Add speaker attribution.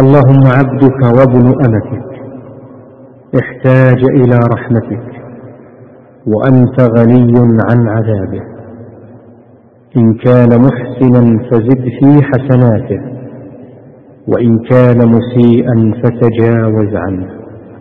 Speaker 1: اللهم عبدك وابن أمتك احتاج إلى رحمتك وأنت غني عن عذابه. إن كان محسنا فزد في حسناته وإن كان مسيئا فتجاوز عنه.